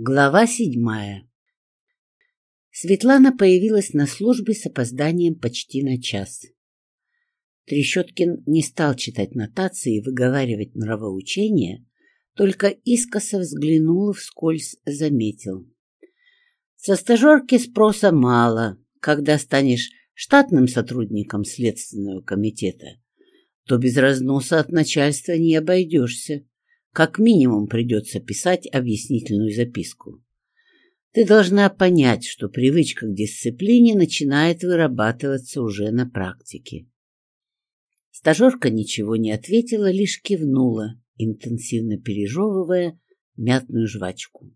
Глава седьмая Светлана появилась на службе с опозданием почти на час. Трещоткин не стал читать нотации и выговаривать нравоучения, только искоса взглянул и вскользь заметил. Со стажерки спроса мало, когда станешь штатным сотрудником Следственного комитета, то без разноса от начальства не обойдешься как минимум придется писать объяснительную записку. Ты должна понять, что привычка к дисциплине начинает вырабатываться уже на практике. Стажерка ничего не ответила, лишь кивнула, интенсивно пережевывая мятную жвачку.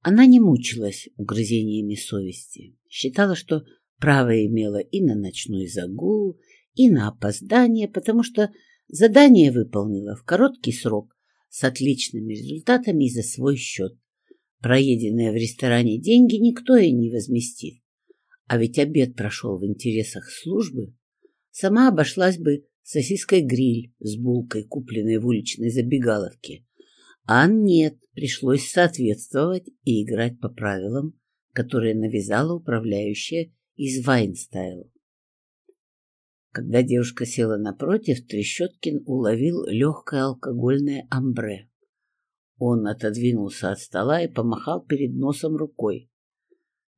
Она не мучилась угрызениями совести, считала, что право имела и на ночной загул, и на опоздание, потому что задание выполнила в короткий срок с отличными результатами и за свой счет. Проеденные в ресторане деньги никто и не возместит. А ведь обед прошел в интересах службы. Сама обошлась бы сосиской гриль с булкой, купленной в уличной забегаловке. А нет, пришлось соответствовать и играть по правилам, которые навязала управляющая из Вайнстайл. Когда девушка села напротив, Трещоткин уловил легкое алкогольное амбре. Он отодвинулся от стола и помахал перед носом рукой.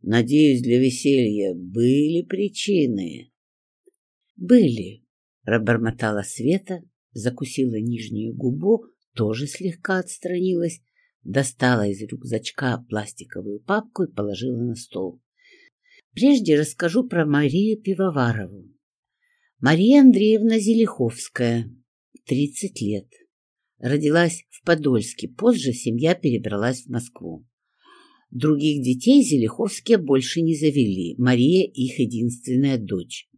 «Надеюсь, для веселья были причины?» «Были», — пробормотала Света, закусила нижнюю губу, тоже слегка отстранилась, достала из рюкзачка пластиковую папку и положила на стол. «Прежде расскажу про Марию Пивоварову. Мария Андреевна Зелиховская, 30 лет. Родилась в Подольске, позже семья перебралась в Москву. Других детей Зелиховские больше не завели, Мария их единственная дочь.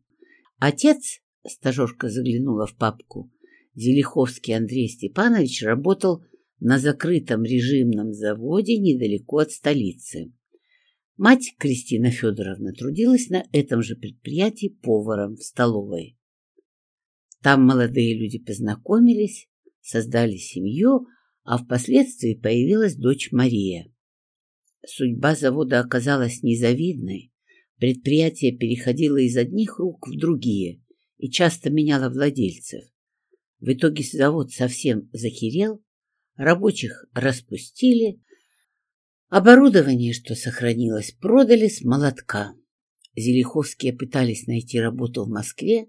Отец, стажерка заглянула в папку, Зелиховский Андрей Степанович работал на закрытом режимном заводе недалеко от столицы. Мать Кристина Федоровна трудилась на этом же предприятии поваром в столовой. Там молодые люди познакомились, создали семью, а впоследствии появилась дочь Мария. Судьба завода оказалась незавидной. Предприятие переходило из одних рук в другие и часто меняло владельцев. В итоге завод совсем захерел, рабочих распустили, Оборудование, что сохранилось, продали с молотка. Зелиховские пытались найти работу в Москве,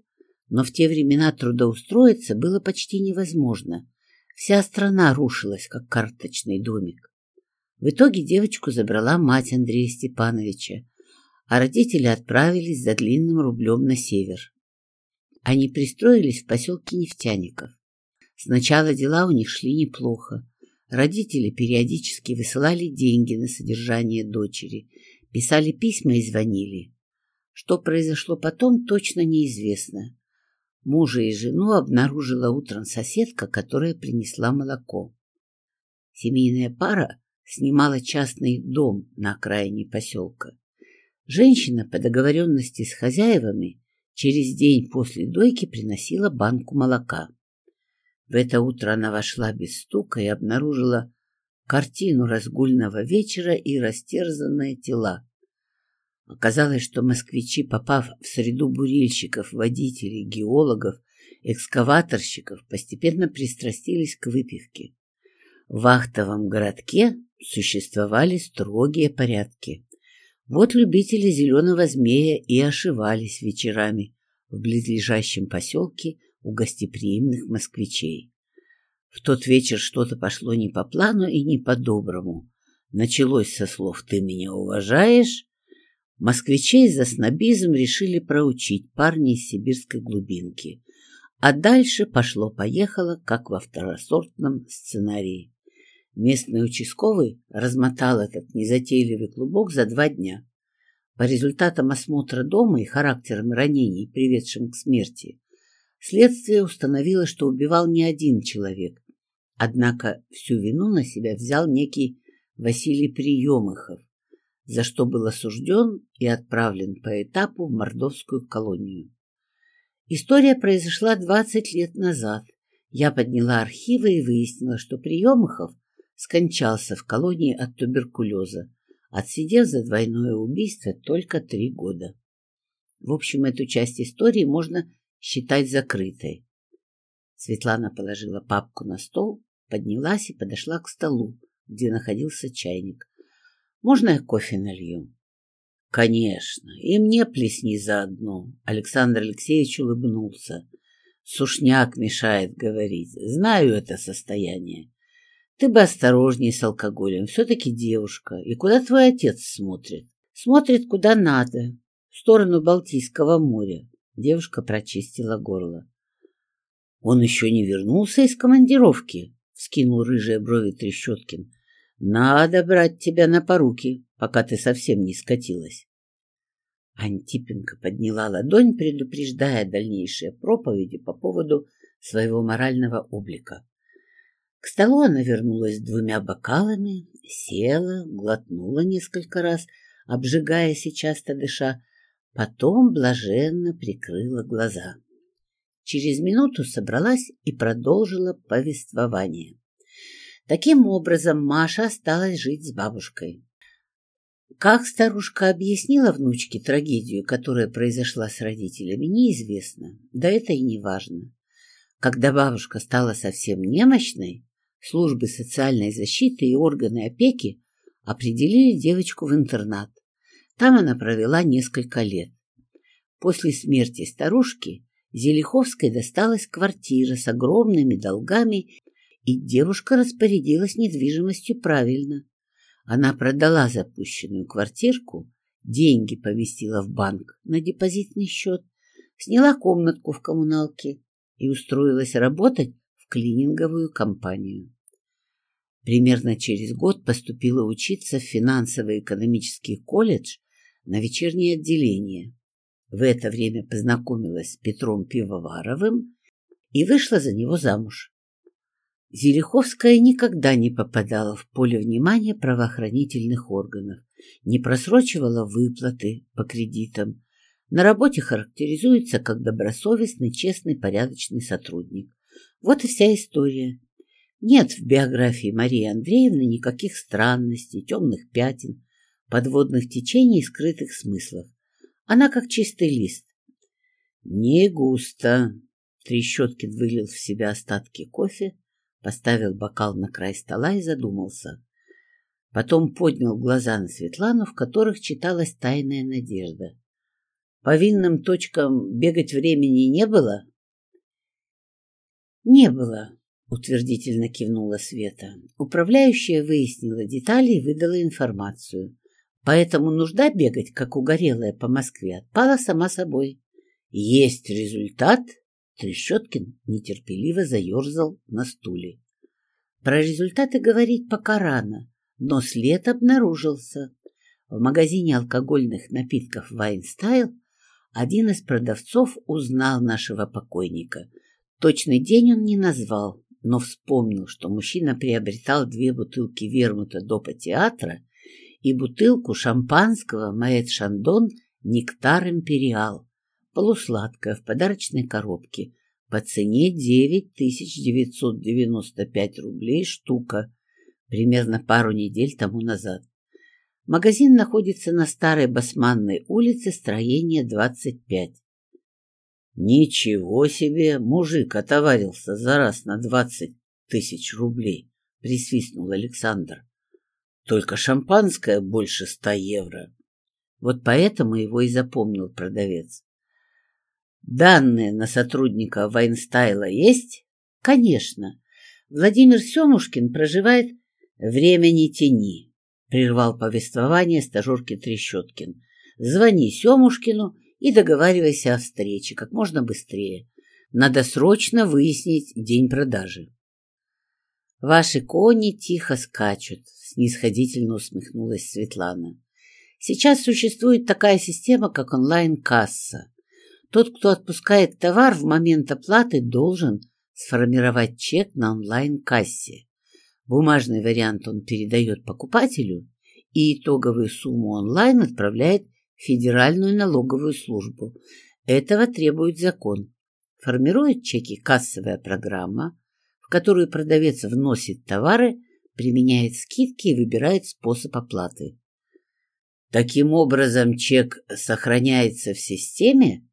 но в те времена трудоустроиться было почти невозможно. Вся страна рушилась, как карточный домик. В итоге девочку забрала мать Андрея Степановича, а родители отправились за длинным рублем на север. Они пристроились в поселке Нефтяников. Сначала дела у них шли неплохо. Родители периодически высылали деньги на содержание дочери, писали письма и звонили. Что произошло потом, точно неизвестно. Мужа и жену обнаружила утром соседка, которая принесла молоко. Семейная пара снимала частный дом на окраине поселка. Женщина по договоренности с хозяевами через день после дойки приносила банку молока. В это утро она вошла без стука и обнаружила картину разгульного вечера и растерзанные тела. Оказалось, что москвичи, попав в среду бурильщиков, водителей, геологов, экскаваторщиков, постепенно пристрастились к выпивке. В вахтовом городке существовали строгие порядки. Вот любители зеленого змея и ошивались вечерами в близлежащем поселке у гостеприимных москвичей. В тот вечер что-то пошло не по плану и не по-доброму. Началось со слов «ты меня уважаешь». Москвичей за снобизм решили проучить парни из сибирской глубинки. А дальше пошло-поехало, как во второсортном сценарии. Местный участковый размотал этот незатейливый клубок за два дня. По результатам осмотра дома и характерам ранений, приведшим к смерти, Следствие установило, что убивал не один человек. Однако всю вину на себя взял некий Василий Приемыхов, за что был осужден и отправлен по этапу в мордовскую колонию. История произошла 20 лет назад. Я подняла архивы и выяснила, что Приемыхов скончался в колонии от туберкулеза, отсидев за двойное убийство только три года. В общем, эту часть истории можно считать закрытой. Светлана положила папку на стол, поднялась и подошла к столу, где находился чайник. «Можно я кофе налью?» «Конечно, и мне плесни заодно», — Александр Алексеевич улыбнулся. «Сушняк мешает говорить. Знаю это состояние. Ты бы осторожней с алкоголем. Все-таки девушка. И куда твой отец смотрит?» «Смотрит, куда надо. В сторону Балтийского моря». Девушка прочистила горло. «Он еще не вернулся из командировки?» — вскинул рыжие брови Трещоткин. «Надо брать тебя на поруки, пока ты совсем не скатилась». Антипенко подняла ладонь, предупреждая дальнейшие проповеди по поводу своего морального облика. К столу она вернулась с двумя бокалами, села, глотнула несколько раз, обжигаясь и часто дыша, потом блаженно прикрыла глаза. Через минуту собралась и продолжила повествование. Таким образом, Маша осталась жить с бабушкой. Как старушка объяснила внучке трагедию, которая произошла с родителями, неизвестно, да это и не важно. Когда бабушка стала совсем немощной, службы социальной защиты и органы опеки определили девочку в интернат. Там она провела несколько лет. После смерти старушки Зелиховской досталась квартира с огромными долгами, и девушка распорядилась недвижимостью правильно. Она продала запущенную квартирку, деньги поместила в банк на депозитный счет, сняла комнатку в коммуналке и устроилась работать в клининговую компанию. Примерно через год поступила учиться в финансово-экономический колледж на вечернее отделение. В это время познакомилась с Петром Пивоваровым и вышла за него замуж. Зелиховская никогда не попадала в поле внимания правоохранительных органов, не просрочивала выплаты по кредитам. На работе характеризуется как добросовестный, честный, порядочный сотрудник. Вот и вся история. Нет в биографии Марии Андреевны никаких странностей, темных пятен, подводных течений и скрытых смыслов. Она как чистый лист. Не густо. Трещоткин вылил в себя остатки кофе, поставил бокал на край стола и задумался. Потом поднял глаза на Светлану, в которых читалась тайная надежда. По винным точкам бегать времени не было? Не было, утвердительно кивнула Света. Управляющая выяснила детали и выдала информацию. Поэтому нужда бегать, как угорелая по Москве, отпала сама собой. Есть результат? Трещоткин нетерпеливо заерзал на стуле. Про результаты говорить пока рано, но след обнаружился. В магазине алкогольных напитков «Вайнстайл» один из продавцов узнал нашего покойника. Точный день он не назвал, но вспомнил, что мужчина приобретал две бутылки вермута допа театра и бутылку шампанского Маэт Шандон «Нектар Империал», полусладкое в подарочной коробке, по цене 9995 рублей штука, примерно пару недель тому назад. Магазин находится на Старой Басманной улице, строение 25. Ничего себе, мужик отоварился за раз на 20 тысяч рублей, присвистнул Александр. Только шампанское больше ста евро. Вот поэтому его и запомнил продавец. Данные на сотрудника Вайнстайла есть? Конечно. Владимир Семушкин проживает «Время не тяни», — прервал повествование стажерки Трещоткин. «Звони Семушкину и договаривайся о встрече как можно быстрее. Надо срочно выяснить день продажи». «Ваши кони тихо скачут», — снисходительно усмехнулась Светлана. «Сейчас существует такая система, как онлайн-касса. Тот, кто отпускает товар в момент оплаты, должен сформировать чек на онлайн-кассе. Бумажный вариант он передает покупателю, и итоговую сумму онлайн отправляет в Федеральную налоговую службу. Этого требует закон. Формирует чеки кассовая программа, которую продавец вносит товары, применяет скидки и выбирает способ оплаты. Таким образом, чек сохраняется в системе?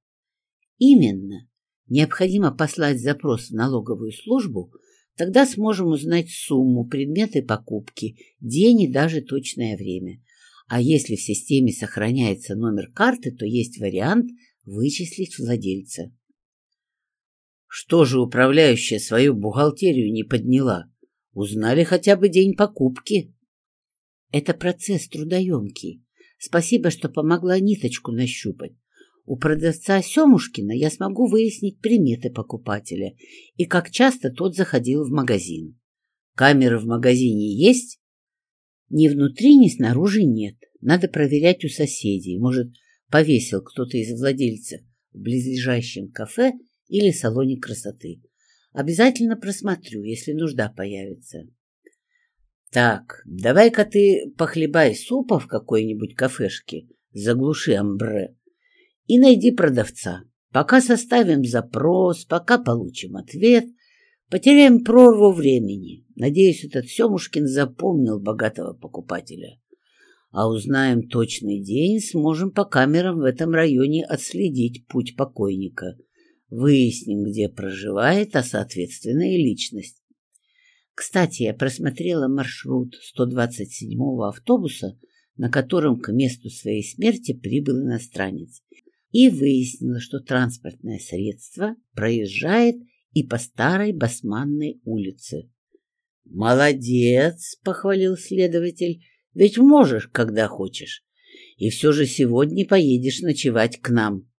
Именно. Необходимо послать запрос в налоговую службу, тогда сможем узнать сумму, предметы покупки, день и даже точное время. А если в системе сохраняется номер карты, то есть вариант вычислить владельца. Что же управляющая свою бухгалтерию не подняла? Узнали хотя бы день покупки. Это процесс трудоемкий. Спасибо, что помогла ниточку нащупать. У продавца Семушкина я смогу выяснить приметы покупателя и как часто тот заходил в магазин. Камеры в магазине есть? Ни внутри, ни снаружи нет. Надо проверять у соседей. Может, повесил кто-то из владельцев в близлежащем кафе или салоне красоты. Обязательно просмотрю, если нужда появится. Так, давай-ка ты похлебай супа в какой-нибудь кафешке, заглуши амбре и найди продавца. Пока составим запрос, пока получим ответ, потеряем прорву времени. Надеюсь, этот Семушкин запомнил богатого покупателя. А узнаем точный день, сможем по камерам в этом районе отследить путь покойника. Выясним, где проживает, а соответственно и личность. Кстати, я просмотрела маршрут 127-го автобуса, на котором к месту своей смерти прибыл иностранец и выяснила, что транспортное средство проезжает и по старой Басманной улице. «Молодец!» — похвалил следователь. «Ведь можешь, когда хочешь. И все же сегодня поедешь ночевать к нам».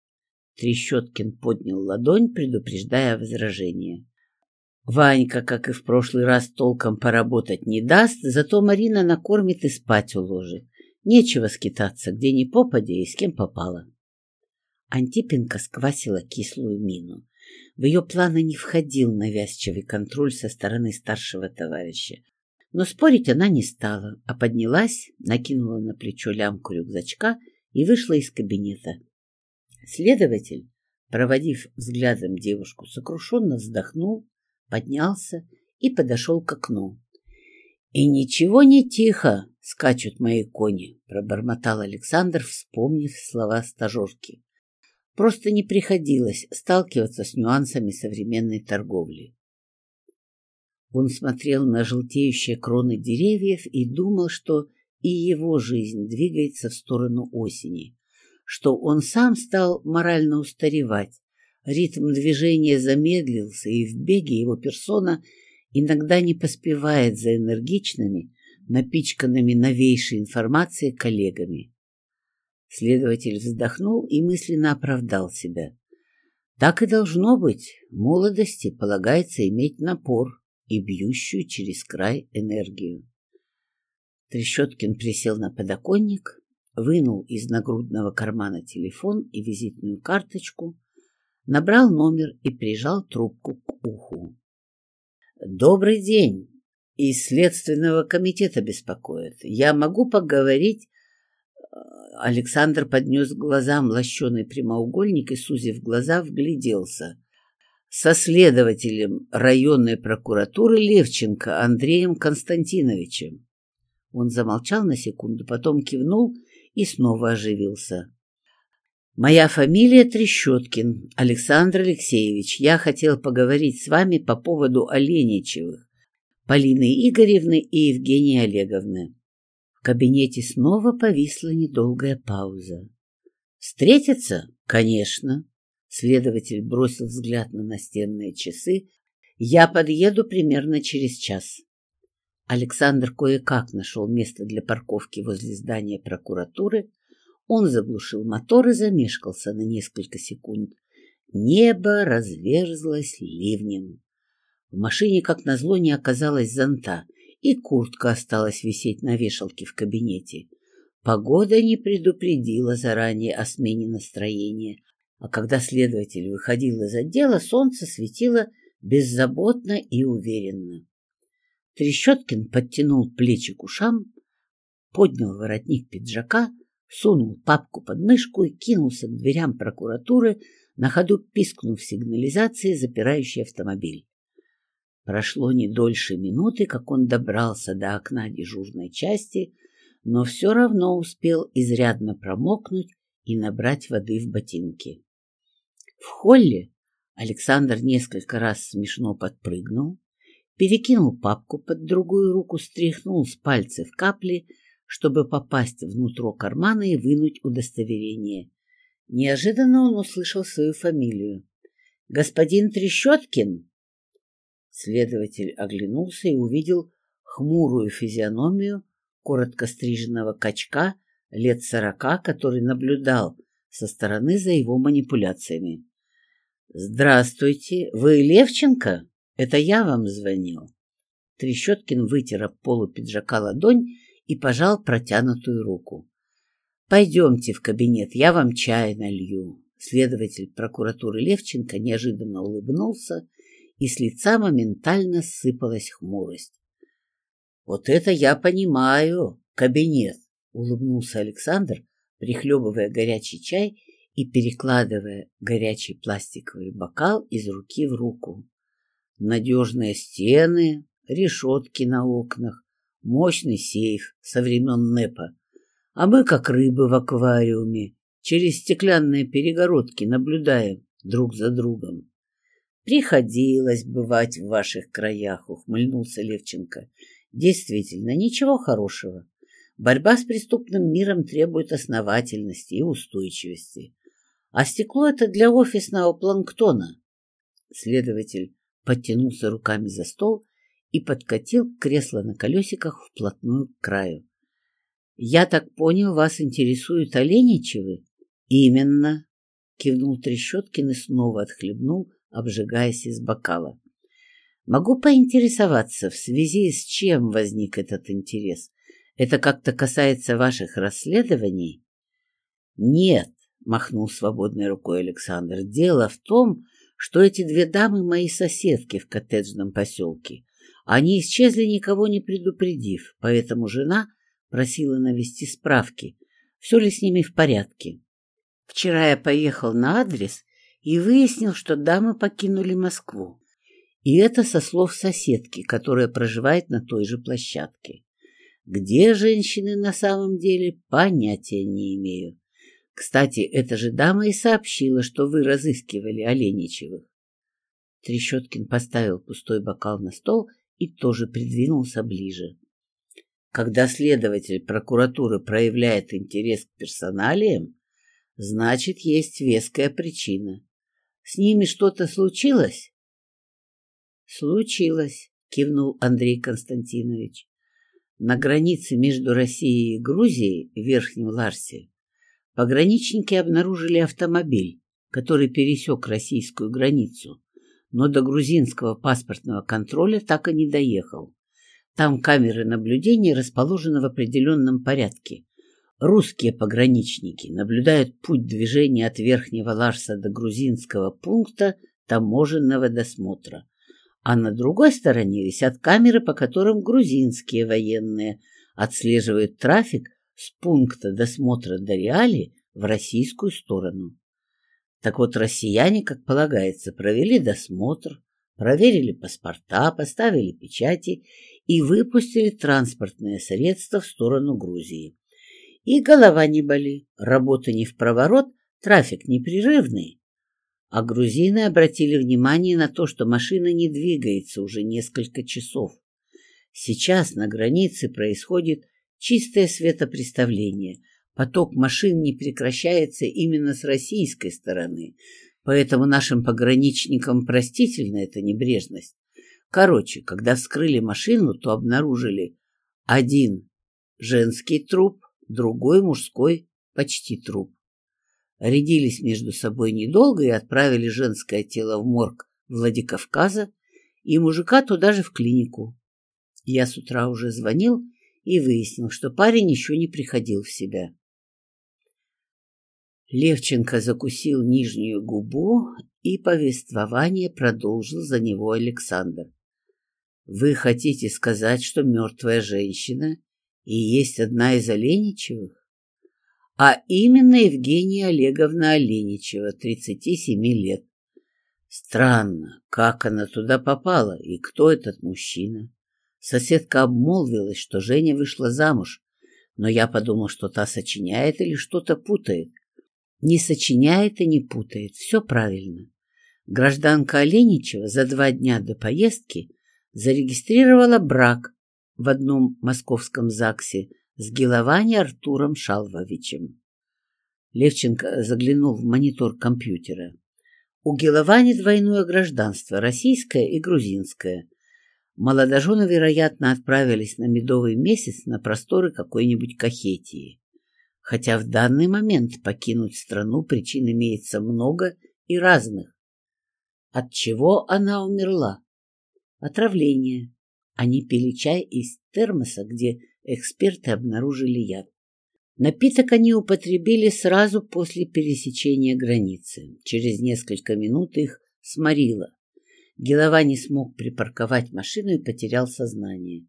Трещоткин поднял ладонь, предупреждая возражение. Ванька, как и в прошлый раз, толком поработать не даст, зато Марина накормит и спать уложит. Нечего скитаться, где ни попадя и с кем попало. Антипенко сквасила кислую мину. В ее планы не входил навязчивый контроль со стороны старшего товарища. Но спорить она не стала, а поднялась, накинула на плечо лямку рюкзачка и вышла из кабинета. Следователь, проводив взглядом девушку, сокрушенно вздохнул, поднялся и подошел к окну. — И ничего не тихо, скачут мои кони, — пробормотал Александр, вспомнив слова стажерки. Просто не приходилось сталкиваться с нюансами современной торговли. Он смотрел на желтеющие кроны деревьев и думал, что и его жизнь двигается в сторону осени, что он сам стал морально устаревать, ритм движения замедлился, и в беге его персона иногда не поспевает за энергичными, напичканными новейшей информацией коллегами. Следователь вздохнул и мысленно оправдал себя. Так и должно быть. Молодости полагается иметь напор и бьющую через край энергию. Трещоткин присел на подоконник, вынул из нагрудного кармана телефон и визитную карточку, набрал номер и прижал трубку к уху. «Добрый день! Из Следственного комитета беспокоит. Я могу поговорить Александр поднес к глазам лощеный прямоугольник и, сузив глаза, вгляделся. Со следователем районной прокуратуры Левченко Андреем Константиновичем. Он замолчал на секунду, потом кивнул и снова оживился. «Моя фамилия Трещоткин, Александр Алексеевич. Я хотел поговорить с вами по поводу Оленичевых, Полины Игоревны и Евгении Олеговны». В кабинете снова повисла недолгая пауза. «Встретиться? Конечно!» Следователь бросил взгляд на настенные часы. «Я подъеду примерно через час». Александр кое-как нашел место для парковки возле здания прокуратуры. Он заглушил мотор и замешкался на несколько секунд. Небо разверзлось ливнем. В машине, как назло, не оказалось зонта — и куртка осталась висеть на вешалке в кабинете. Погода не предупредила заранее о смене настроения, а когда следователь выходил из отдела, солнце светило беззаботно и уверенно. Трещоткин подтянул плечи к ушам, поднял воротник пиджака, сунул папку под мышку и кинулся к дверям прокуратуры, на ходу пискнув сигнализации, запирающей автомобиль. Прошло не дольше минуты, как он добрался до окна дежурной части, но все равно успел изрядно промокнуть и набрать воды в ботинки. В холле Александр несколько раз смешно подпрыгнул, перекинул папку под другую руку, стряхнул с пальцев капли, чтобы попасть внутрь кармана и вынуть удостоверение. Неожиданно он услышал свою фамилию. «Господин Трещоткин?» Следователь оглянулся и увидел хмурую физиономию коротко стриженного качка лет сорока, который наблюдал со стороны за его манипуляциями. «Здравствуйте, вы Левченко? Это я вам звонил». Трещоткин вытер об полу пиджака ладонь и пожал протянутую руку. «Пойдемте в кабинет, я вам чай налью». Следователь прокуратуры Левченко неожиданно улыбнулся, и с лица моментально сыпалась хмурость. «Вот это я понимаю, кабинет!» — улыбнулся Александр, прихлебывая горячий чай и перекладывая горячий пластиковый бокал из руки в руку. Надежные стены, решетки на окнах, мощный сейф со времен НЭПа. А мы, как рыбы в аквариуме, через стеклянные перегородки наблюдаем друг за другом. «Приходилось бывать в ваших краях», — ухмыльнулся Левченко. «Действительно, ничего хорошего. Борьба с преступным миром требует основательности и устойчивости. А стекло — это для офисного планктона». Следователь подтянулся руками за стол и подкатил кресло на колесиках вплотную к краю. «Я так понял, вас интересуют Оленичевы?» «Именно», — кивнул Трещоткин и снова отхлебнул, обжигаясь из бокала. «Могу поинтересоваться, в связи с чем возник этот интерес? Это как-то касается ваших расследований?» «Нет», — махнул свободной рукой Александр, — «дело в том, что эти две дамы мои соседки в коттеджном поселке. Они исчезли, никого не предупредив, поэтому жена просила навести справки, все ли с ними в порядке. Вчера я поехал на адрес и выяснил, что дамы покинули Москву. И это со слов соседки, которая проживает на той же площадке. Где женщины на самом деле, понятия не имею. Кстати, эта же дама и сообщила, что вы разыскивали Оленичевых. Трещоткин поставил пустой бокал на стол и тоже придвинулся ближе. Когда следователь прокуратуры проявляет интерес к персоналиям, значит, есть веская причина. С ними что-то случилось? Случилось, кивнул Андрей Константинович. На границе между Россией и Грузией, в Верхнем Ларсе, пограничники обнаружили автомобиль, который пересек российскую границу, но до грузинского паспортного контроля так и не доехал. Там камеры наблюдения расположены в определенном порядке, Русские пограничники наблюдают путь движения от Верхнего Ларса до грузинского пункта таможенного досмотра, а на другой стороне висят камеры, по которым грузинские военные отслеживают трафик с пункта досмотра до Реали в российскую сторону. Так вот, россияне, как полагается, провели досмотр, проверили паспорта, поставили печати и выпустили транспортные средства в сторону Грузии. И голова не боли, работа не в проворот, трафик непрерывный. А грузины обратили внимание на то, что машина не двигается уже несколько часов. Сейчас на границе происходит чистое светопреставление. Поток машин не прекращается именно с российской стороны, поэтому нашим пограничникам простительна эта небрежность. Короче, когда вскрыли машину, то обнаружили один женский труп, другой мужской почти труп. Рядились между собой недолго и отправили женское тело в морг Владикавказа и мужика туда же в клинику. Я с утра уже звонил и выяснил, что парень еще не приходил в себя. Левченко закусил нижнюю губу, и повествование продолжил за него Александр. «Вы хотите сказать, что мертвая женщина и есть одна из Оленичевых? А именно Евгения Олеговна Оленичева, 37 лет. Странно, как она туда попала и кто этот мужчина. Соседка обмолвилась, что Женя вышла замуж, но я подумал, что та сочиняет или что-то путает. Не сочиняет и не путает, все правильно. Гражданка Оленичева за два дня до поездки зарегистрировала брак в одном московском ЗАГСе с Геловани Артуром Шалвовичем. Левченко заглянул в монитор компьютера. У Геловани двойное гражданство, российское и грузинское. Молодожены, вероятно, отправились на медовый месяц на просторы какой-нибудь Кахетии. Хотя в данный момент покинуть страну причин имеется много и разных. От чего она умерла? Отравление. Они пили чай из термоса, где эксперты обнаружили яд. Напиток они употребили сразу после пересечения границы. Через несколько минут их сморило. Гелова не смог припарковать машину и потерял сознание.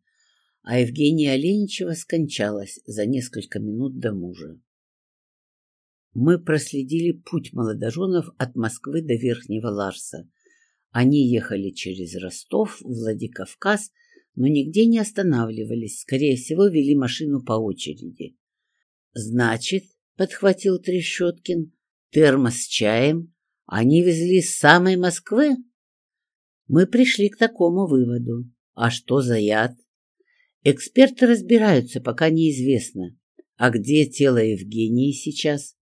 А Евгения Оленичева скончалась за несколько минут до мужа. Мы проследили путь молодоженов от Москвы до Верхнего Ларса. Они ехали через Ростов, Владикавказ, но нигде не останавливались, скорее всего, вели машину по очереди. Значит, — подхватил Трещоткин, — термос с чаем они везли с самой Москвы? Мы пришли к такому выводу. А что за яд? Эксперты разбираются, пока неизвестно. А где тело Евгении сейчас?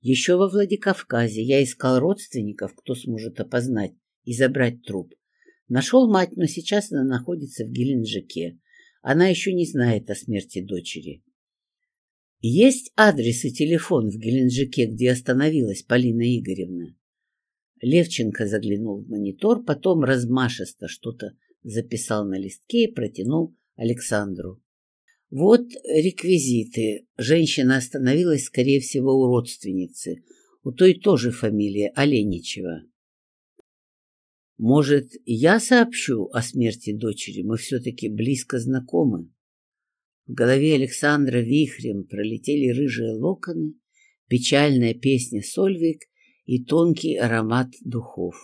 Еще во Владикавказе я искал родственников, кто сможет опознать и забрать труп. Нашел мать, но сейчас она находится в Геленджике. Она еще не знает о смерти дочери. Есть адрес и телефон в Геленджике, где остановилась Полина Игоревна? Левченко заглянул в монитор, потом размашисто что-то записал на листке и протянул Александру. Вот реквизиты. Женщина остановилась, скорее всего, у родственницы. У той тоже фамилия Оленичева. Может, я сообщу о смерти дочери? Мы все-таки близко знакомы. В голове Александра вихрем пролетели рыжие локоны, печальная песня Сольвик и тонкий аромат духов.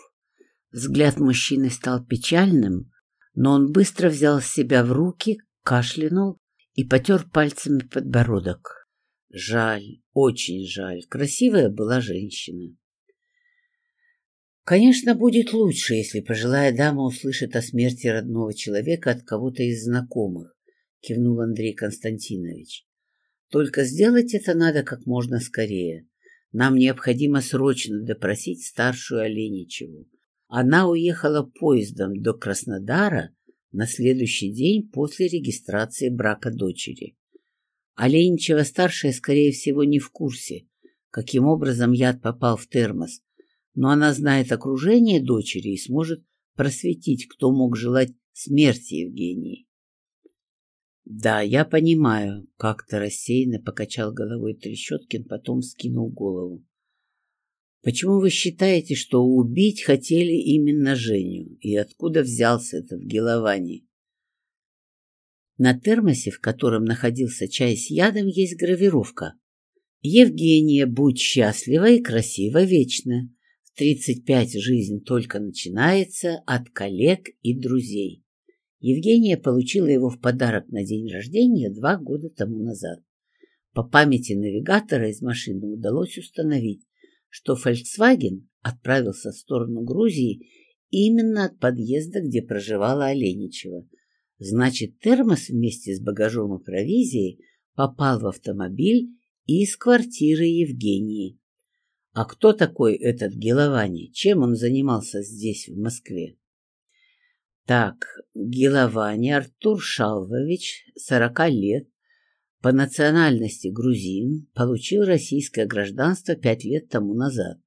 Взгляд мужчины стал печальным, но он быстро взял себя в руки, кашлянул и потер пальцами подбородок. Жаль, очень жаль. Красивая была женщина. Конечно, будет лучше, если пожилая дама услышит о смерти родного человека от кого-то из знакомых кивнул Андрей Константинович. Только сделать это надо как можно скорее. Нам необходимо срочно допросить старшую Оленичеву. Она уехала поездом до Краснодара на следующий день после регистрации брака дочери. Оленичева-старшая, скорее всего, не в курсе, каким образом яд попал в термос, но она знает окружение дочери и сможет просветить, кто мог желать смерти Евгении. Да, я понимаю, как-то рассеянно покачал головой Трещоткин, потом скинул голову. Почему вы считаете, что убить хотели именно Женю? И откуда взялся этот Геловани? На термосе, в котором находился чай с ядом, есть гравировка. Евгения, будь счастлива и красива вечно. В тридцать пять жизнь только начинается от коллег и друзей. Евгения получила его в подарок на день рождения два года тому назад. По памяти навигатора из машины удалось установить, что Volkswagen отправился в сторону Грузии именно от подъезда, где проживала Оленичева. Значит, термос вместе с багажом и провизией попал в автомобиль из квартиры Евгении. А кто такой этот Геловани? Чем он занимался здесь, в Москве? Так, Геловани Артур Шалвович, сорока лет, по национальности грузин, получил российское гражданство пять лет тому назад.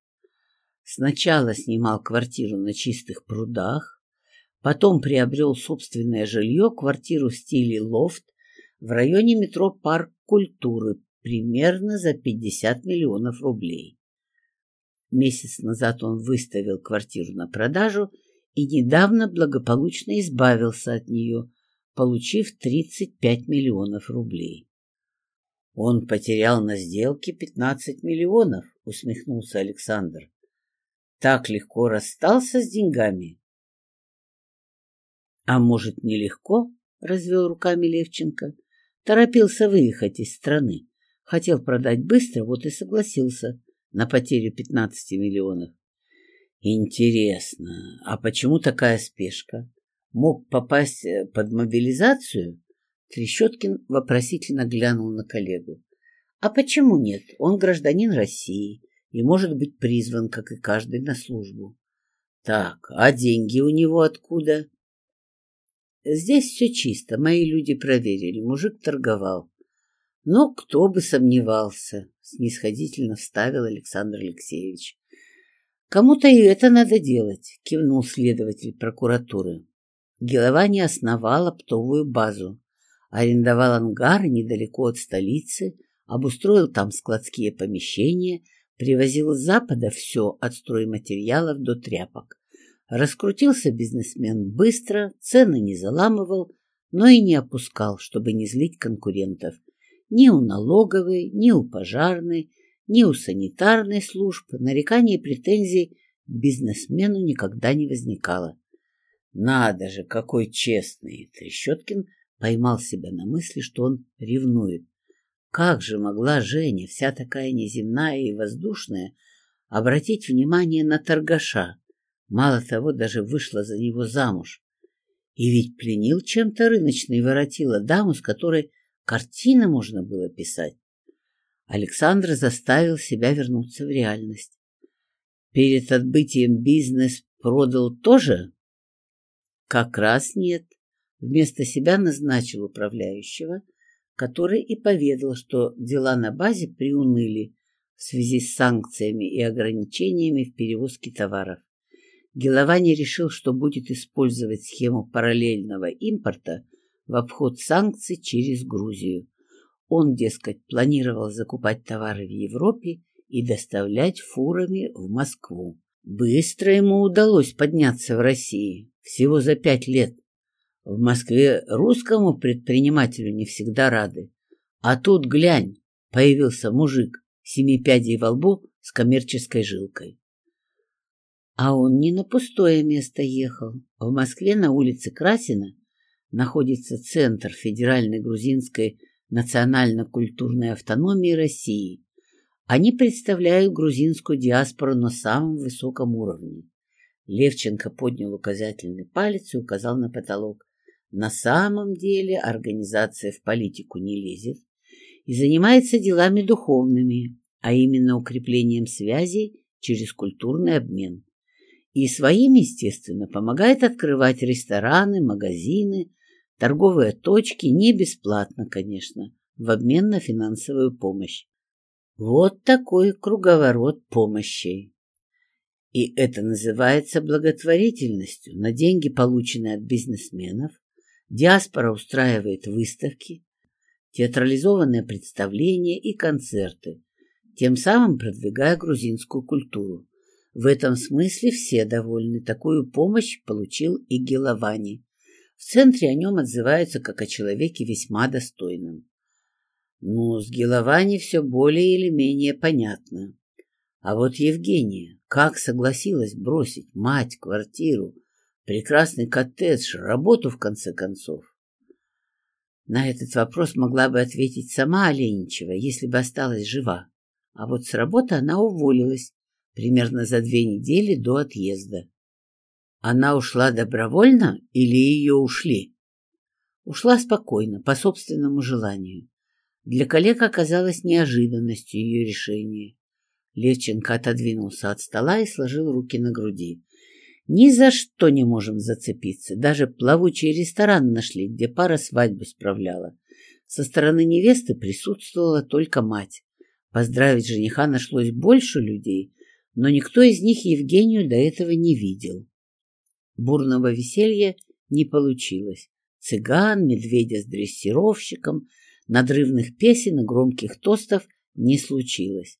Сначала снимал квартиру на чистых прудах, потом приобрел собственное жилье, квартиру в стиле лофт в районе метро Парк культуры примерно за 50 миллионов рублей. Месяц назад он выставил квартиру на продажу – и недавно благополучно избавился от нее, получив 35 миллионов рублей. «Он потерял на сделке 15 миллионов», — усмехнулся Александр. Так легко расстался с деньгами. А может, нелегко? — развел руками Левченко. Торопился выехать из страны. Хотел продать быстро, вот и согласился на потерю 15 миллионов. Интересно, а почему такая спешка? Мог попасть э, под мобилизацию? Трещоткин вопросительно глянул на коллегу. А почему нет? Он гражданин России и может быть призван, как и каждый, на службу. Так, а деньги у него откуда? Здесь все чисто, мои люди проверили, мужик торговал. Но кто бы сомневался, снисходительно вставил Александр Алексеевич. Кому-то и это надо делать, кивнул следователь прокуратуры. Геловани основал оптовую базу, арендовал ангары недалеко от столицы, обустроил там складские помещения, привозил с запада все от стройматериалов до тряпок. Раскрутился бизнесмен быстро, цены не заламывал, но и не опускал, чтобы не злить конкурентов. Ни у налоговой, ни у пожарной, ни у санитарной служб нареканий и претензий к бизнесмену никогда не возникало. Надо же, какой честный! Трещоткин поймал себя на мысли, что он ревнует. Как же могла Женя, вся такая неземная и воздушная, обратить внимание на торгаша? Мало того, даже вышла за него замуж. И ведь пленил чем-то рыночный воротила даму, с которой картины можно было писать. Александр заставил себя вернуться в реальность. Перед отбытием бизнес продал тоже? Как раз нет. Вместо себя назначил управляющего, который и поведал, что дела на базе приуныли в связи с санкциями и ограничениями в перевозке товаров. Геловани решил, что будет использовать схему параллельного импорта в обход санкций через Грузию. Он, дескать, планировал закупать товары в Европе и доставлять фурами в Москву. Быстро ему удалось подняться в России, всего за пять лет. В Москве русскому предпринимателю не всегда рады. А тут, глянь, появился мужик, семи пядей во лбу с коммерческой жилкой. А он не на пустое место ехал. В Москве на улице Красина находится Центр Федеральной грузинской национально-культурной автономии России. Они представляют грузинскую диаспору на самом высоком уровне. Левченко поднял указательный палец и указал на потолок. На самом деле организация в политику не лезет и занимается делами духовными, а именно укреплением связей через культурный обмен. И своим, естественно, помогает открывать рестораны, магазины, торговые точки, не бесплатно, конечно, в обмен на финансовую помощь. Вот такой круговорот помощи. И это называется благотворительностью. На деньги, полученные от бизнесменов, диаспора устраивает выставки, театрализованные представления и концерты, тем самым продвигая грузинскую культуру. В этом смысле все довольны. Такую помощь получил и Геловани. В центре о нем отзываются как о человеке весьма достойном. Ну, с Геловани все более или менее понятно. А вот Евгения, как согласилась бросить мать, квартиру, прекрасный коттедж, работу, в конце концов? На этот вопрос могла бы ответить сама Оленичева, если бы осталась жива. А вот с работы она уволилась примерно за две недели до отъезда. Она ушла добровольно или ее ушли? Ушла спокойно, по собственному желанию. Для коллег оказалось неожиданностью ее решения. Левченко отодвинулся от стола и сложил руки на груди. Ни за что не можем зацепиться. Даже плавучий ресторан нашли, где пара свадьбу справляла. Со стороны невесты присутствовала только мать. Поздравить жениха нашлось больше людей, но никто из них Евгению до этого не видел. Бурного веселья не получилось. Цыган, медведя с дрессировщиком, надрывных песен и громких тостов не случилось.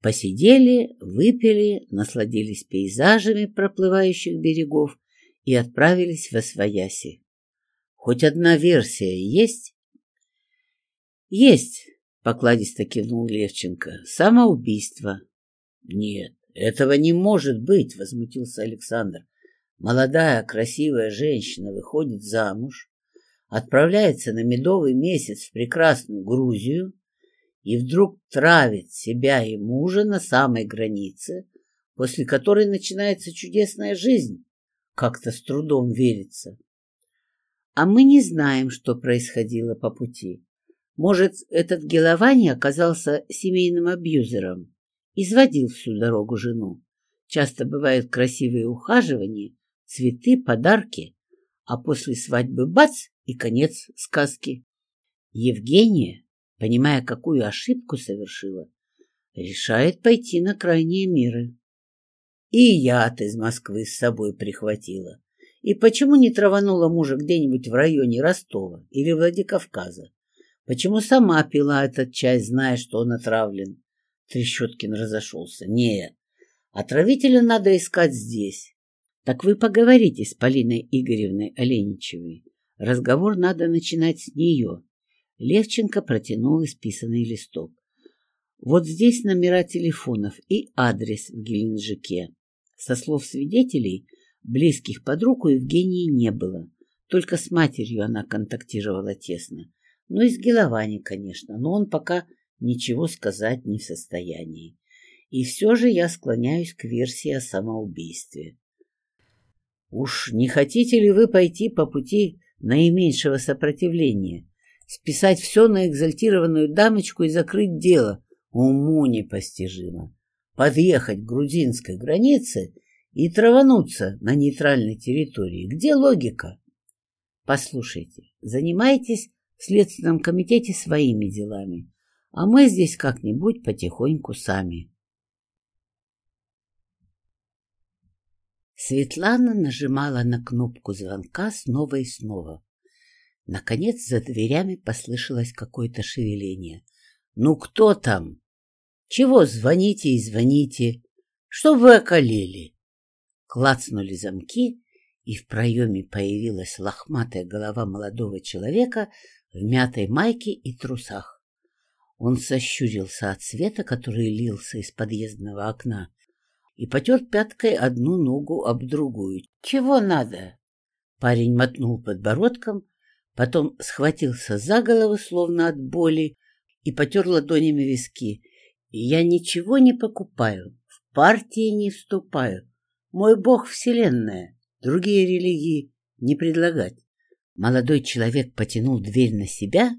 Посидели, выпили, насладились пейзажами проплывающих берегов и отправились в Освояси. Хоть одна версия есть? Есть, покладисто кивнул Левченко. Самоубийство. Нет, Этого не может быть, возмутился Александр. Молодая, красивая женщина выходит замуж, отправляется на медовый месяц в прекрасную Грузию и вдруг травит себя и мужа на самой границе, после которой начинается чудесная жизнь. Как-то с трудом верится. А мы не знаем, что происходило по пути. Может, этот Геловани оказался семейным абьюзером, изводил всю дорогу жену. Часто бывают красивые ухаживания, цветы, подарки, а после свадьбы бац и конец сказки. Евгения, понимая, какую ошибку совершила, решает пойти на крайние меры. И яд из Москвы с собой прихватила. И почему не траванула мужа где-нибудь в районе Ростова или Владикавказа? Почему сама пила этот чай, зная, что он отравлен? Трещоткин разошелся. Нет, отравителя надо искать здесь. Так вы поговорите с Полиной Игоревной Оленичевой. Разговор надо начинать с нее. Левченко протянул исписанный листок. Вот здесь номера телефонов и адрес в Геленджике. Со слов свидетелей, близких подруг у Евгении не было. Только с матерью она контактировала тесно. Ну и с Геловани, конечно, но он пока ничего сказать не в состоянии. И все же я склоняюсь к версии о самоубийстве. Уж не хотите ли вы пойти по пути наименьшего сопротивления, списать все на экзальтированную дамочку и закрыть дело? Уму непостижимо. Подъехать к грузинской границе и травануться на нейтральной территории. Где логика? Послушайте, занимайтесь в Следственном комитете своими делами, а мы здесь как-нибудь потихоньку сами. Светлана нажимала на кнопку звонка снова и снова. Наконец за дверями послышалось какое-то шевеление. «Ну кто там? Чего звоните и звоните? Что вы околели?» Клацнули замки, и в проеме появилась лохматая голова молодого человека в мятой майке и трусах. Он сощурился от света, который лился из подъездного окна, и потер пяткой одну ногу об другую. «Чего надо?» Парень мотнул подбородком, потом схватился за голову, словно от боли, и потер ладонями виски. «Я ничего не покупаю, в партии не вступаю. Мой бог — вселенная, другие религии не предлагать». Молодой человек потянул дверь на себя,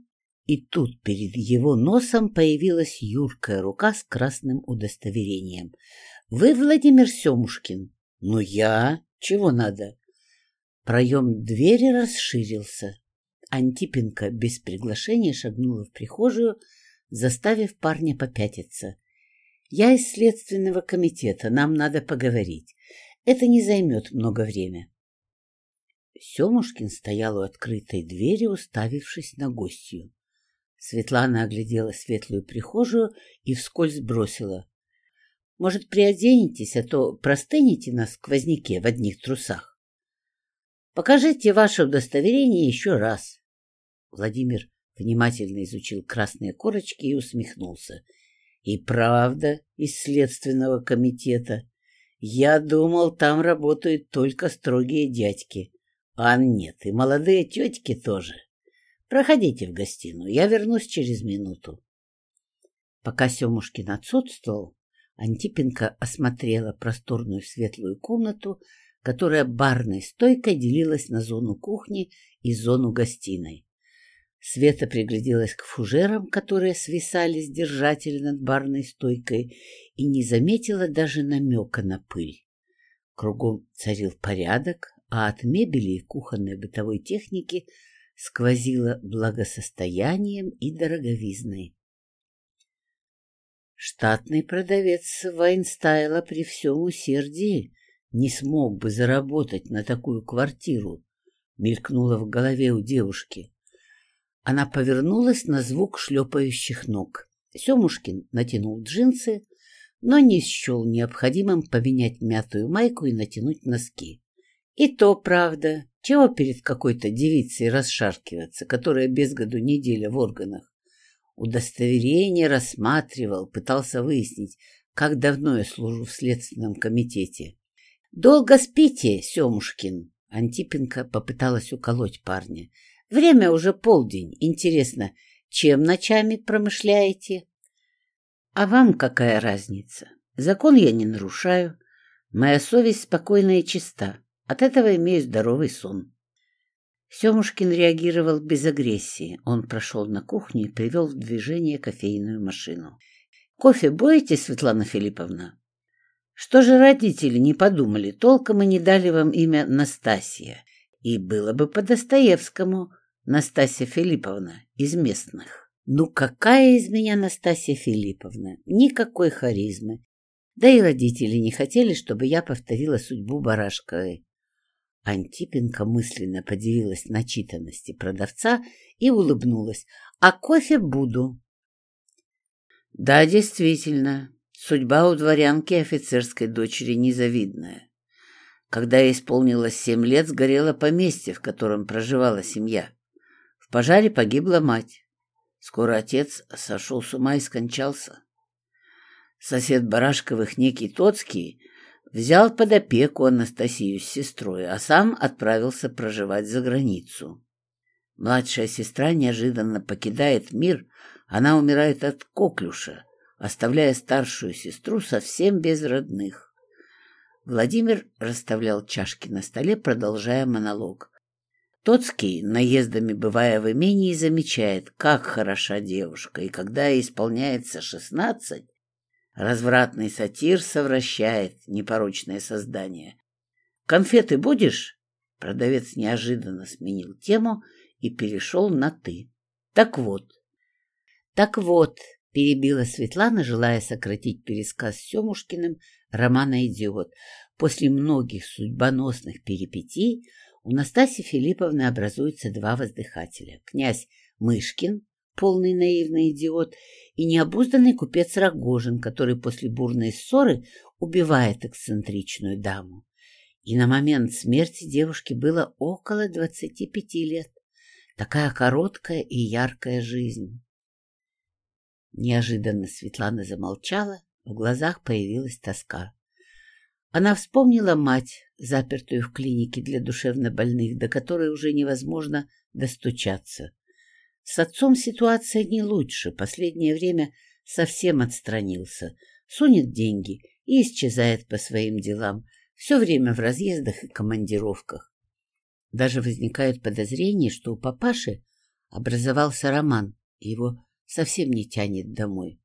и тут перед его носом появилась юркая рука с красным удостоверением. «Вы Владимир Семушкин?» «Ну я? Чего надо?» Проем двери расширился. Антипенко без приглашения шагнула в прихожую, заставив парня попятиться. «Я из следственного комитета, нам надо поговорить. Это не займет много времени». Семушкин стоял у открытой двери, уставившись на гостью. Светлана оглядела светлую прихожую и вскользь бросила. — Может, приоденетесь, а то простынете на сквозняке в одних трусах? — Покажите ваше удостоверение еще раз. Владимир внимательно изучил красные корочки и усмехнулся. — И правда из Следственного комитета. Я думал, там работают только строгие дядьки. А нет, и молодые тетки тоже. Проходите в гостиную, я вернусь через минуту. Пока Семушкин отсутствовал, Антипенко осмотрела просторную светлую комнату, которая барной стойкой делилась на зону кухни и зону гостиной. Света пригляделась к фужерам, которые свисали с держателя над барной стойкой, и не заметила даже намека на пыль. Кругом царил порядок, а от мебели и кухонной бытовой техники сквозило благосостоянием и дороговизной. Штатный продавец Вайнстайла при всем усердии не смог бы заработать на такую квартиру, мелькнуло в голове у девушки. Она повернулась на звук шлепающих ног. Семушкин натянул джинсы, но не счел необходимым поменять мятую майку и натянуть носки. И то правда. Чего перед какой-то девицей расшаркиваться, которая без году неделя в органах? Удостоверение рассматривал, пытался выяснить, как давно я служу в следственном комитете. Долго спите, Семушкин. Антипенко попыталась уколоть парня. Время уже полдень. Интересно, чем ночами промышляете? А вам какая разница? Закон я не нарушаю. Моя совесть спокойна и чиста. От этого имею здоровый сон. Семушкин реагировал без агрессии. Он прошел на кухню и привел в движение кофейную машину. «Кофе будете, Светлана Филипповна?» «Что же родители не подумали? Толком и не дали вам имя Настасья. И было бы по Достоевскому Настасья Филипповна из местных». «Ну какая из меня Настасья Филипповна? Никакой харизмы. Да и родители не хотели, чтобы я повторила судьбу Барашковой. Антипенко мысленно подивилась начитанности продавца и улыбнулась. «А кофе буду». «Да, действительно, судьба у дворянки офицерской дочери незавидная. Когда ей исполнилось семь лет, сгорело поместье, в котором проживала семья. В пожаре погибла мать. Скоро отец сошел с ума и скончался. Сосед Барашковых, некий Тоцкий, Взял под опеку Анастасию с сестрой, а сам отправился проживать за границу. Младшая сестра неожиданно покидает мир, она умирает от коклюша, оставляя старшую сестру совсем без родных. Владимир расставлял чашки на столе, продолжая монолог. Тоцкий, наездами бывая в имении, замечает, как хороша девушка, и когда ей исполняется шестнадцать, Развратный сатир совращает непорочное создание. «Конфеты будешь?» Продавец неожиданно сменил тему и перешел на «ты». «Так вот». «Так вот», — перебила Светлана, желая сократить пересказ Семушкиным романа «Идиот». После многих судьбоносных перипетий у Настасьи Филипповны образуются два воздыхателя. Князь Мышкин полный наивный идиот, и необузданный купец Рогожин, который после бурной ссоры убивает эксцентричную даму. И на момент смерти девушке было около двадцати пяти лет. Такая короткая и яркая жизнь. Неожиданно Светлана замолчала, в глазах появилась тоска. Она вспомнила мать, запертую в клинике для душевнобольных, до которой уже невозможно достучаться. С отцом ситуация не лучше. Последнее время совсем отстранился. Сунет деньги и исчезает по своим делам. Все время в разъездах и командировках. Даже возникают подозрения, что у папаши образовался роман, и его совсем не тянет домой.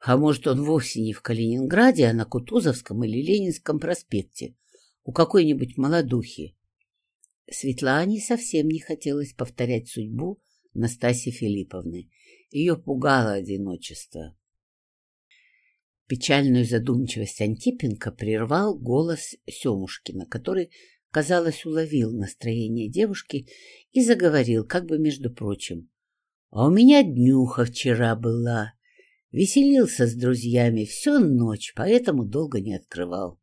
А может, он вовсе не в Калининграде, а на Кутузовском или Ленинском проспекте, у какой-нибудь молодухи. Светлане совсем не хотелось повторять судьбу Настасьи Филипповны. Ее пугало одиночество. Печальную задумчивость Антипенко прервал голос Семушкина, который, казалось, уловил настроение девушки и заговорил, как бы между прочим. «А у меня днюха вчера была. Веселился с друзьями всю ночь, поэтому долго не открывал».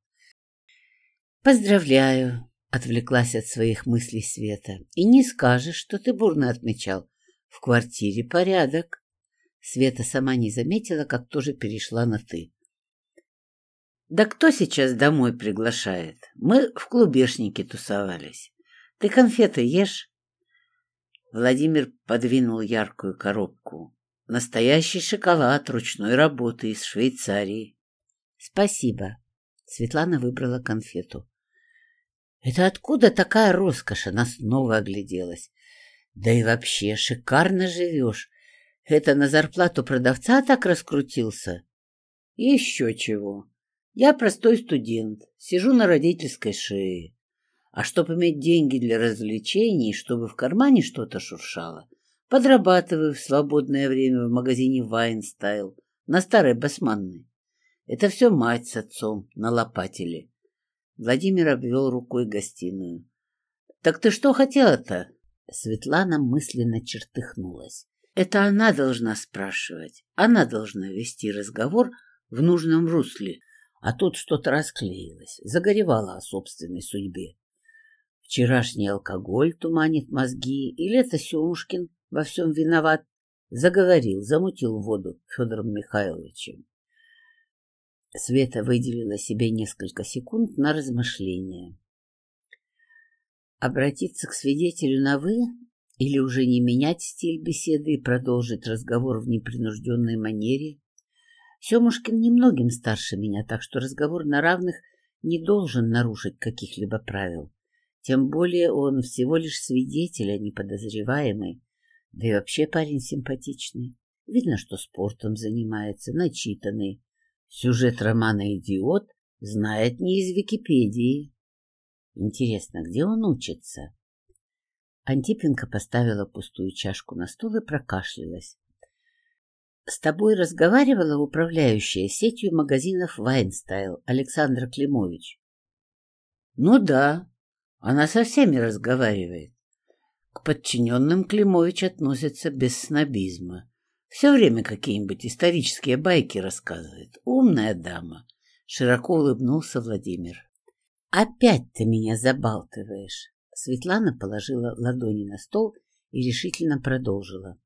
«Поздравляю!» — отвлеклась от своих мыслей Света. «И не скажешь, что ты бурно отмечал. В квартире порядок. Света сама не заметила, как тоже перешла на «ты». «Да кто сейчас домой приглашает? Мы в клубешнике тусовались. Ты конфеты ешь?» Владимир подвинул яркую коробку. Настоящий шоколад ручной работы из Швейцарии. «Спасибо». Светлана выбрала конфету. «Это откуда такая роскошь?» Она снова огляделась. Да и вообще шикарно живешь. Это на зарплату продавца так раскрутился? Еще чего. Я простой студент, сижу на родительской шее. А чтобы иметь деньги для развлечений, чтобы в кармане что-то шуршало, подрабатываю в свободное время в магазине Вайнстайл на старой басманной. Это все мать с отцом налопатили. Владимир обвел рукой гостиную. — Так ты что хотела-то? Светлана мысленно чертыхнулась. Это она должна спрашивать, она должна вести разговор в нужном русле, а тут что-то расклеилось, загоревало о собственной судьбе. Вчерашний алкоголь туманит мозги, или это Семушкин во всем виноват, заговорил, замутил воду Федором Михайловичем. Света выделила себе несколько секунд на размышление. Обратиться к свидетелю на «вы» или уже не менять стиль беседы и продолжить разговор в непринужденной манере? Семушкин немногим старше меня, так что разговор на равных не должен нарушить каких-либо правил. Тем более он всего лишь свидетель, а не подозреваемый. Да и вообще парень симпатичный. Видно, что спортом занимается, начитанный. Сюжет романа «Идиот» знает не из Википедии. Интересно, где он учится? Антипенко поставила пустую чашку на стол и прокашлялась. С тобой разговаривала управляющая сетью магазинов «Вайнстайл» Александра Климович? Ну да, она со всеми разговаривает. К подчиненным Климович относится без снобизма. Все время какие-нибудь исторические байки рассказывает. Умная дама. Широко улыбнулся Владимир. Опять ты меня забалтываешь. Светлана положила ладони на стол и решительно продолжила.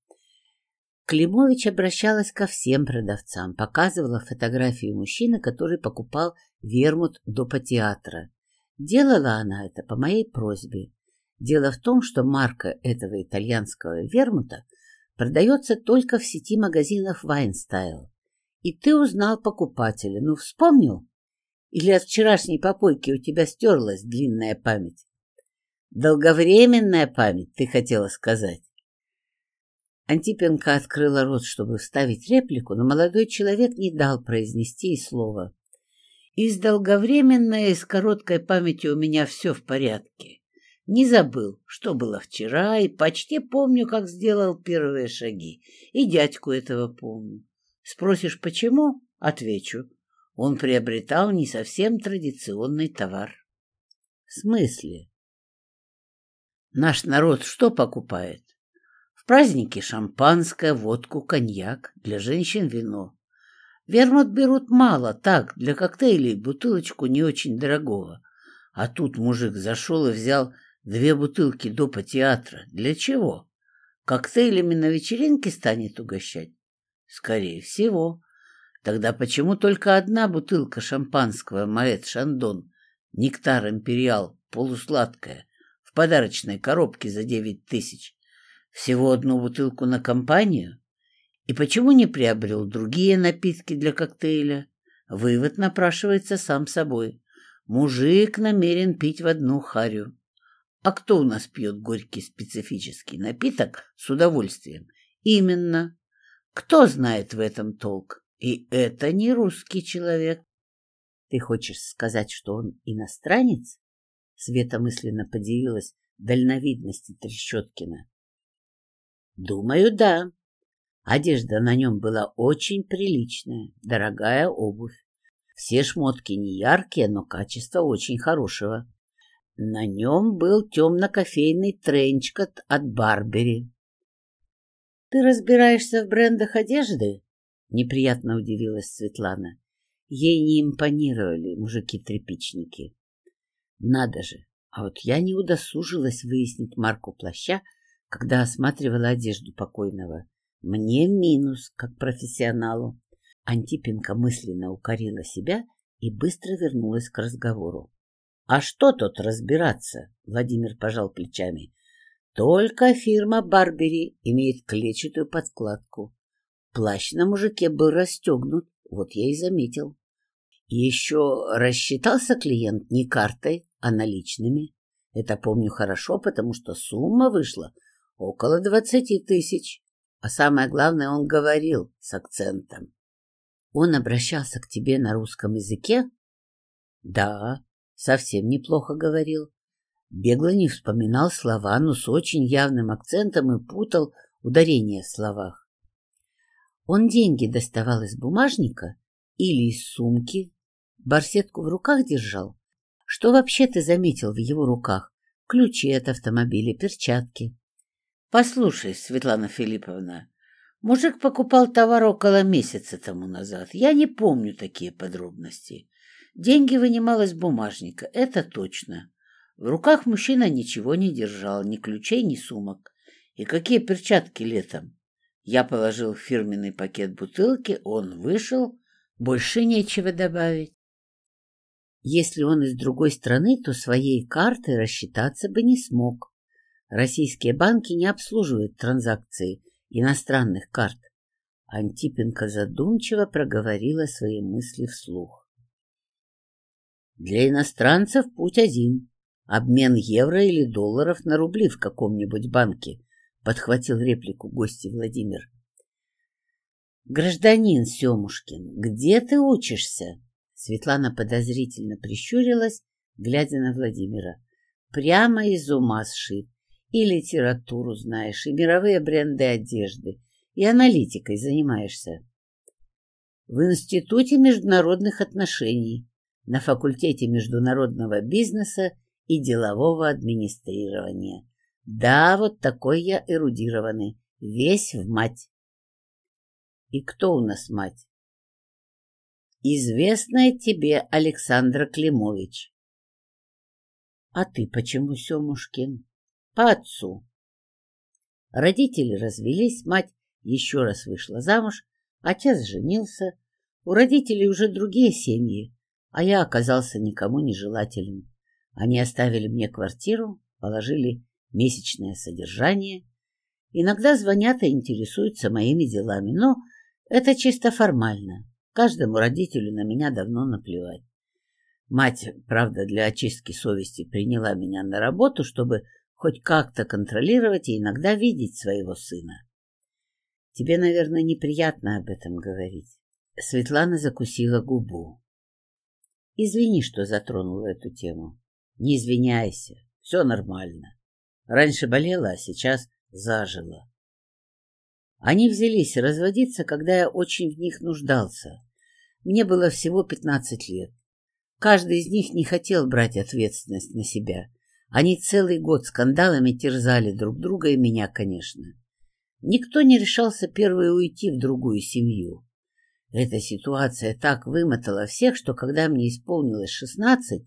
Климович обращалась ко всем продавцам, показывала фотографию мужчины, который покупал вермут до театра. Делала она это по моей просьбе. Дело в том, что марка этого итальянского вермута продается только в сети магазинов Вайнстайл. И ты узнал покупателя. Ну, вспомнил? Или от вчерашней попойки у тебя стерлась длинная память? Долговременная память, ты хотела сказать. Антипенко открыла рот, чтобы вставить реплику, но молодой человек не дал произнести и слова. И с долговременной, и с короткой памятью у меня все в порядке. Не забыл, что было вчера, и почти помню, как сделал первые шаги. И дядьку этого помню. Спросишь, почему? Отвечу. Он приобретал не совсем традиционный товар. В смысле? Наш народ что покупает? В праздники шампанское, водку, коньяк, для женщин вино. Вермут берут мало, так, для коктейлей бутылочку не очень дорогого. А тут мужик зашел и взял две бутылки допа театра. Для чего? Коктейлями на вечеринке станет угощать? Скорее всего. Тогда почему только одна бутылка шампанского Маэт Шандон, Нектар Империал, полусладкая, в подарочной коробке за девять тысяч? Всего одну бутылку на компанию? И почему не приобрел другие напитки для коктейля? Вывод напрашивается сам собой. Мужик намерен пить в одну харю. А кто у нас пьет горький специфический напиток с удовольствием? Именно. Кто знает в этом толк? И это не русский человек. Ты хочешь сказать, что он иностранец? Света мысленно подивилась дальновидности Трещоткина. Думаю, да. Одежда на нем была очень приличная, дорогая обувь. Все шмотки не яркие, но качество очень хорошего. На нем был темно-кофейный тренчкот от Барбери. — Ты разбираешься в брендах одежды? — неприятно удивилась Светлана. Ей не импонировали мужики-тряпичники. Надо же, а вот я не удосужилась выяснить марку плаща, когда осматривала одежду покойного. Мне минус, как профессионалу. Антипенко мысленно укорила себя и быстро вернулась к разговору. — А что тут разбираться? — Владимир пожал плечами. — Только фирма Барбери имеет клетчатую подкладку. Плащ на мужике был расстегнут, вот я и заметил. Еще рассчитался клиент не картой, а наличными. Это помню хорошо, потому что сумма вышла Около двадцати тысяч. А самое главное, он говорил с акцентом. Он обращался к тебе на русском языке? Да, совсем неплохо говорил. Бегло не вспоминал слова, но с очень явным акцентом и путал ударения в словах. Он деньги доставал из бумажника или из сумки, барсетку в руках держал. Что вообще ты заметил в его руках? Ключи от автомобиля, перчатки. Послушай, Светлана Филипповна, мужик покупал товар около месяца тому назад. Я не помню такие подробности. Деньги вынимал из бумажника, это точно. В руках мужчина ничего не держал, ни ключей, ни сумок. И какие перчатки летом? Я положил фирменный пакет бутылки, он вышел, Больше нечего добавить. Если он из другой страны, то своей картой рассчитаться бы не смог. Российские банки не обслуживают транзакции иностранных карт. Антипенко задумчиво проговорила свои мысли вслух. Для иностранцев путь один. Обмен евро или долларов на рубли в каком-нибудь банке, подхватил реплику гости Владимир. Гражданин Семушкин, где ты учишься? Светлана подозрительно прищурилась, глядя на Владимира. Прямо из ума сшит. И литературу знаешь, и мировые бренды одежды, и аналитикой занимаешься. В Институте международных отношений, на факультете международного бизнеса и делового администрирования. Да, вот такой я эрудированный, весь в мать. И кто у нас мать? Известная тебе Александра Климович. А ты почему, Семушкин? По отцу. Родители развелись, мать еще раз вышла замуж, отец женился, у родителей уже другие семьи, а я оказался никому нежелателен. Они оставили мне квартиру, положили месячное содержание. Иногда звонят и интересуются моими делами, но это чисто формально. Каждому родителю на меня давно наплевать. Мать, правда, для очистки совести приняла меня на работу, чтобы хоть как-то контролировать и иногда видеть своего сына. Тебе, наверное, неприятно об этом говорить. Светлана закусила губу. Извини, что затронула эту тему. Не извиняйся, все нормально. Раньше болела, а сейчас зажила. Они взялись разводиться, когда я очень в них нуждался. Мне было всего пятнадцать лет. Каждый из них не хотел брать ответственность на себя. Они целый год скандалами терзали друг друга и меня, конечно. Никто не решался первый уйти в другую семью. Эта ситуация так вымотала всех, что когда мне исполнилось шестнадцать,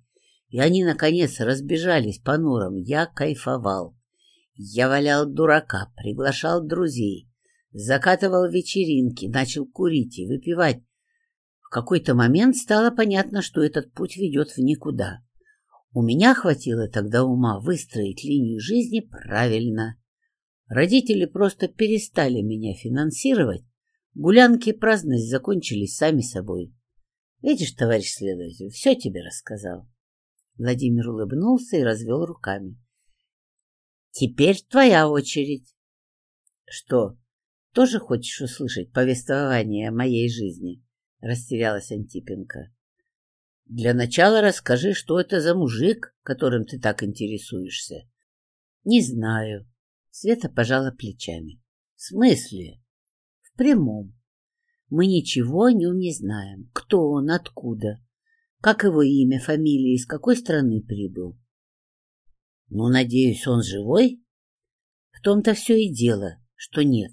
и они, наконец, разбежались по норам, я кайфовал. Я валял дурака, приглашал друзей, закатывал вечеринки, начал курить и выпивать. В какой-то момент стало понятно, что этот путь ведет в никуда. У меня хватило тогда ума выстроить линию жизни правильно. Родители просто перестали меня финансировать, гулянки и праздность закончились сами собой. Видишь, товарищ следователь, все тебе рассказал. Владимир улыбнулся и развел руками. Теперь твоя очередь. Что, тоже хочешь услышать повествование о моей жизни? Растерялась Антипенко. Для начала расскажи, что это за мужик, которым ты так интересуешься. Не знаю. Света пожала плечами. В смысле? В прямом. Мы ничего о нем не знаем. Кто он, откуда? Как его имя, фамилия, из какой страны прибыл? Ну, надеюсь, он живой? В том-то все и дело, что нет.